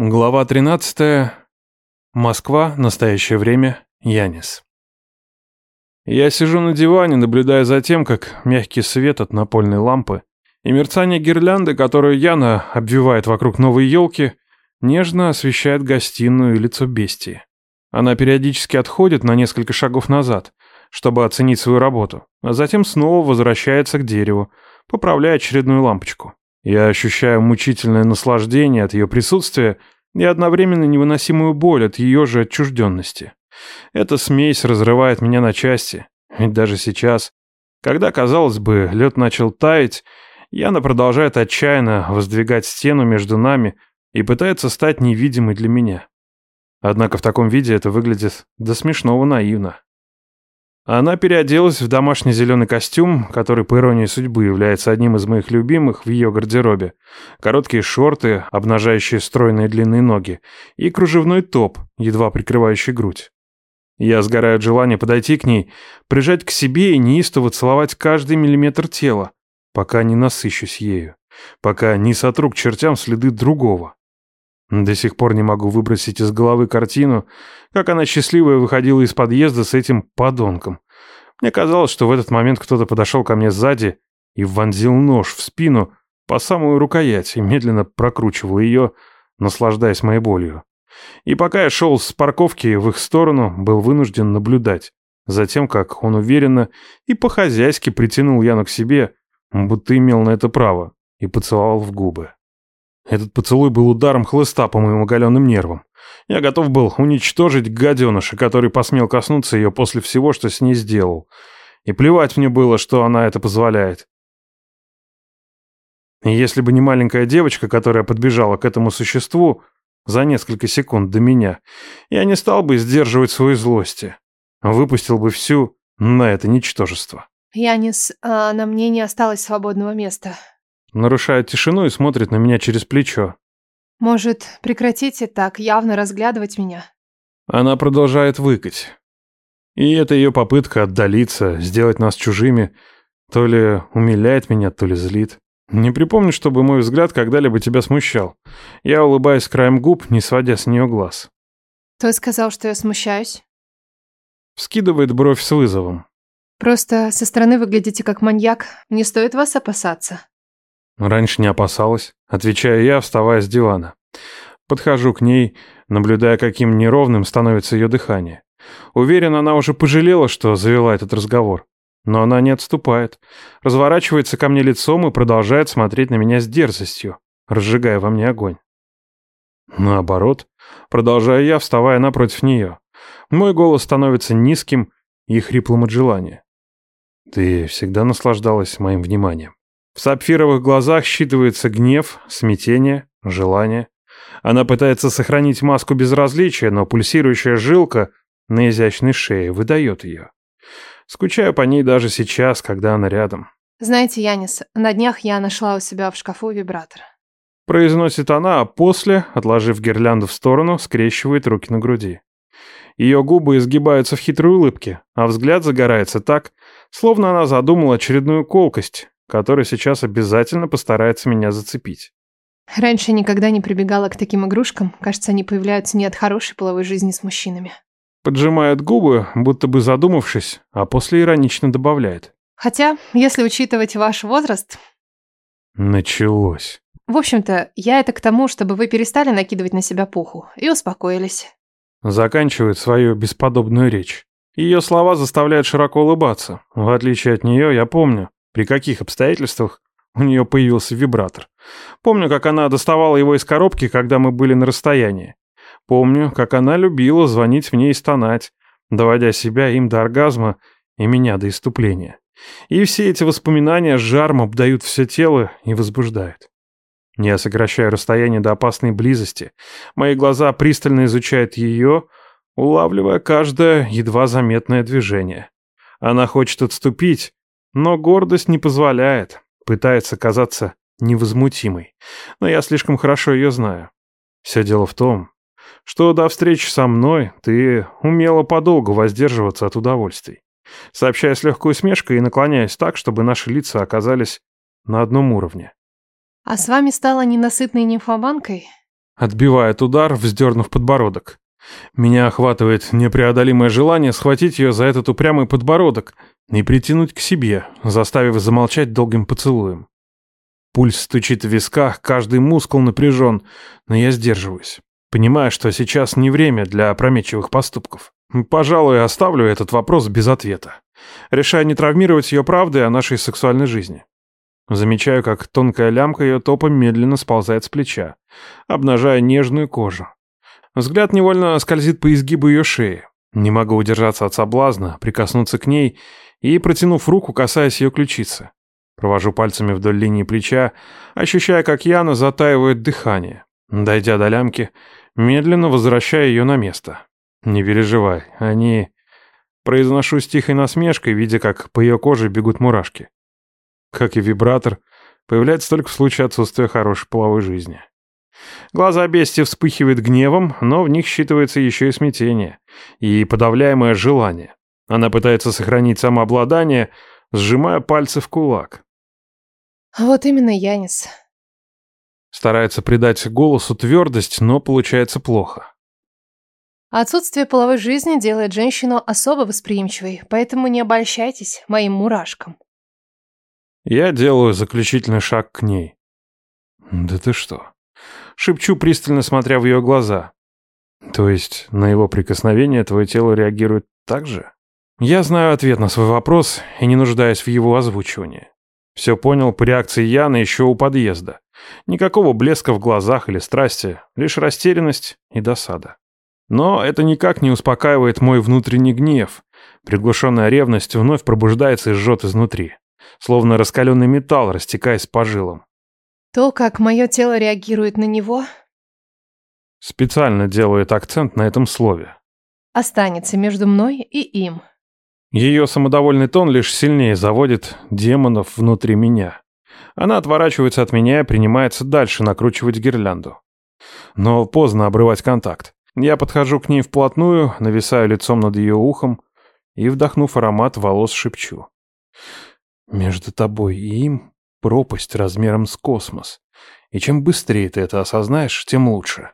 Глава 13. Москва. Настоящее время. Янис. Я сижу на диване, наблюдая за тем, как мягкий свет от напольной лампы и мерцание гирлянды, которую Яна обвивает вокруг новой елки, нежно освещает гостиную и лицо бестии. Она периодически отходит на несколько шагов назад, чтобы оценить свою работу, а затем снова возвращается к дереву, поправляя очередную лампочку. Я ощущаю мучительное наслаждение от ее присутствия и одновременно невыносимую боль от ее же отчужденности. Эта смесь разрывает меня на части, ведь даже сейчас, когда, казалось бы, лед начал таять, Яна продолжает отчаянно воздвигать стену между нами и пытается стать невидимой для меня. Однако в таком виде это выглядит до смешного наивно. Она переоделась в домашний зеленый костюм, который, по иронии судьбы, является одним из моих любимых в ее гардеробе. Короткие шорты, обнажающие стройные длинные ноги, и кружевной топ, едва прикрывающий грудь. Я сгораю от желания подойти к ней, прижать к себе и неистово целовать каждый миллиметр тела, пока не насыщусь ею, пока не сотру к чертям следы другого. До сих пор не могу выбросить из головы картину, как она счастливая выходила из подъезда с этим подонком. Мне казалось, что в этот момент кто-то подошел ко мне сзади и вонзил нож в спину по самую рукоять и медленно прокручивал ее, наслаждаясь моей болью. И пока я шел с парковки в их сторону, был вынужден наблюдать за тем, как он уверенно и по-хозяйски притянул Яну к себе, будто имел на это право, и поцеловал в губы. Этот поцелуй был ударом хлыста по моим оголенным нервам. Я готов был уничтожить гаденыша, который посмел коснуться ее после всего, что с ней сделал. И плевать мне было, что она это позволяет. И если бы не маленькая девочка, которая подбежала к этому существу за несколько секунд до меня, я не стал бы сдерживать свои злости. Выпустил бы всю на это ничтожество. Янис, а на мне не осталось свободного места. Нарушает тишину и смотрит на меня через плечо. Может, прекратите так явно разглядывать меня? Она продолжает выкать. И это ее попытка отдалиться, сделать нас чужими, то ли умиляет меня, то ли злит. Не припомню, чтобы мой взгляд когда-либо тебя смущал. Я улыбаюсь краем губ, не сводя с нее глаз. Кто сказал, что я смущаюсь? Вскидывает бровь с вызовом. Просто со стороны выглядите как маньяк. Не стоит вас опасаться. Раньше не опасалась, отвечаю я, вставая с дивана. Подхожу к ней, наблюдая, каким неровным становится ее дыхание. Уверен, она уже пожалела, что завела этот разговор. Но она не отступает. Разворачивается ко мне лицом и продолжает смотреть на меня с дерзостью, разжигая во мне огонь. Наоборот, продолжаю я, вставая напротив нее. Мой голос становится низким и хриплым от желания. Ты всегда наслаждалась моим вниманием. В сапфировых глазах считывается гнев, смятение, желание. Она пытается сохранить маску безразличия, но пульсирующая жилка на изящной шее выдает ее. Скучаю по ней даже сейчас, когда она рядом. Знаете, Янис, на днях я нашла у себя в шкафу вибратор. Произносит она, а после, отложив гирлянду в сторону, скрещивает руки на груди. Ее губы изгибаются в хитрой улыбке, а взгляд загорается так, словно она задумала очередную колкость, который сейчас обязательно постарается меня зацепить. Раньше никогда не прибегала к таким игрушкам. Кажется, они появляются не от хорошей половой жизни с мужчинами. Поджимает губы, будто бы задумавшись, а после иронично добавляет. Хотя, если учитывать ваш возраст... Началось. В общем-то, я это к тому, чтобы вы перестали накидывать на себя пуху и успокоились. Заканчивает свою бесподобную речь. Ее слова заставляют широко улыбаться. В отличие от нее, я помню, при каких обстоятельствах у нее появился вибратор. Помню, как она доставала его из коробки, когда мы были на расстоянии. Помню, как она любила звонить мне и стонать, доводя себя им до оргазма и меня до иступления. И все эти воспоминания жаром обдают все тело и возбуждают. Я сокращаю расстояние до опасной близости. Мои глаза пристально изучают ее, улавливая каждое едва заметное движение. Она хочет отступить, но гордость не позволяет, пытается казаться невозмутимой. Но я слишком хорошо ее знаю. Все дело в том, что до встречи со мной ты умела подолгу воздерживаться от удовольствий, сообщая с легкой усмешкой и наклоняясь так, чтобы наши лица оказались на одном уровне. А с вами стала ненасытной нимфоманкой? отбивает удар, вздернув подбородок. Меня охватывает непреодолимое желание схватить ее за этот упрямый подбородок и притянуть к себе, заставив замолчать долгим поцелуем. Пульс стучит в висках, каждый мускул напряжен, но я сдерживаюсь. Понимаю, что сейчас не время для опрометчивых поступков. Пожалуй, оставлю этот вопрос без ответа. Решаю не травмировать ее правдой о нашей сексуальной жизни. Замечаю, как тонкая лямка ее топа медленно сползает с плеча, обнажая нежную кожу. Взгляд невольно скользит по изгибу ее шеи. Не могу удержаться от соблазна, прикоснуться к ней и, протянув руку, касаясь ее ключицы. Провожу пальцами вдоль линии плеча, ощущая, как Яна затаивает дыхание. Дойдя до лямки, медленно возвращаю ее на место. Не переживай, они... Произношу с тихой насмешкой, видя, как по ее коже бегут мурашки. Как и вибратор, появляется только в случае отсутствия хорошей половой жизни. Глаза бести вспыхивают гневом, но в них считывается еще и смятение и подавляемое желание. Она пытается сохранить самообладание, сжимая пальцы в кулак. Вот именно Янис. Старается придать голосу твердость, но получается плохо. Отсутствие половой жизни делает женщину особо восприимчивой, поэтому не обольщайтесь моим мурашкам. Я делаю заключительный шаг к ней. Да ты что? Шепчу, пристально смотря в ее глаза. То есть на его прикосновение твое тело реагирует так же? Я знаю ответ на свой вопрос и не нуждаюсь в его озвучивании. Все понял по реакции Яны еще у подъезда. Никакого блеска в глазах или страсти, лишь растерянность и досада. Но это никак не успокаивает мой внутренний гнев. Приглушенная ревность вновь пробуждается и жжет изнутри. Словно раскаленный металл, растекаясь по жилам. То, как мое тело реагирует на него... Специально делает акцент на этом слове. Останется между мной и им. Ее самодовольный тон лишь сильнее заводит демонов внутри меня. Она отворачивается от меня и принимается дальше накручивать гирлянду. Но поздно обрывать контакт. Я подхожу к ней вплотную, нависаю лицом над ее ухом и, вдохнув аромат, волос шепчу. «Между тобой и им пропасть размером с космос. И чем быстрее ты это осознаешь, тем лучше».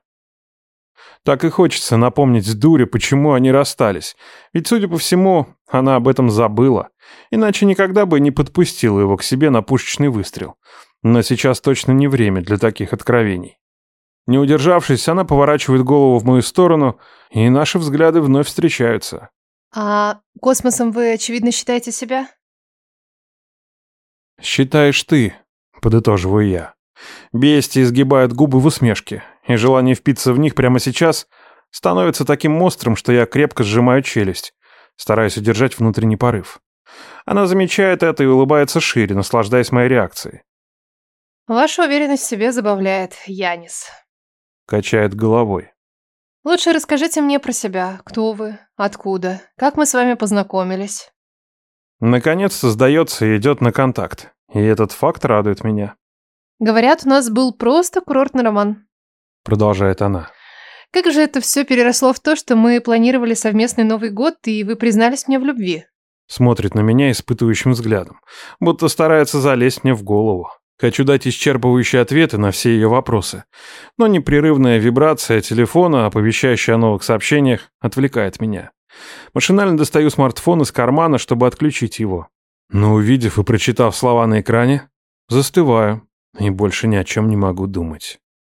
Так и хочется напомнить дуре, почему они расстались. Ведь, судя по всему, она об этом забыла. Иначе никогда бы не подпустила его к себе на пушечный выстрел. Но сейчас точно не время для таких откровений. Не удержавшись, она поворачивает голову в мою сторону, и наши взгляды вновь встречаются. А космосом вы, очевидно, считаете себя? «Считаешь ты», — подытоживаю я. Бести изгибают губы в усмешке, и желание впиться в них прямо сейчас становится таким острым, что я крепко сжимаю челюсть, стараясь удержать внутренний порыв. Она замечает это и улыбается шире, наслаждаясь моей реакцией. Ваша уверенность в себе забавляет, Янис. Качает головой. Лучше расскажите мне про себя. Кто вы? Откуда? Как мы с вами познакомились? Наконец-то сдается и идет на контакт. И этот факт радует меня. Говорят, у нас был просто курортный роман. Продолжает она. Как же это все переросло в то, что мы планировали совместный Новый год, и вы признались мне в любви? Смотрит на меня испытывающим взглядом, будто старается залезть мне в голову. Хочу дать исчерпывающие ответы на все ее вопросы, но непрерывная вибрация телефона, оповещающая о новых сообщениях, отвлекает меня. Машинально достаю смартфон из кармана, чтобы отключить его. Но увидев и прочитав слова на экране, застываю и больше ни о чем не могу думать.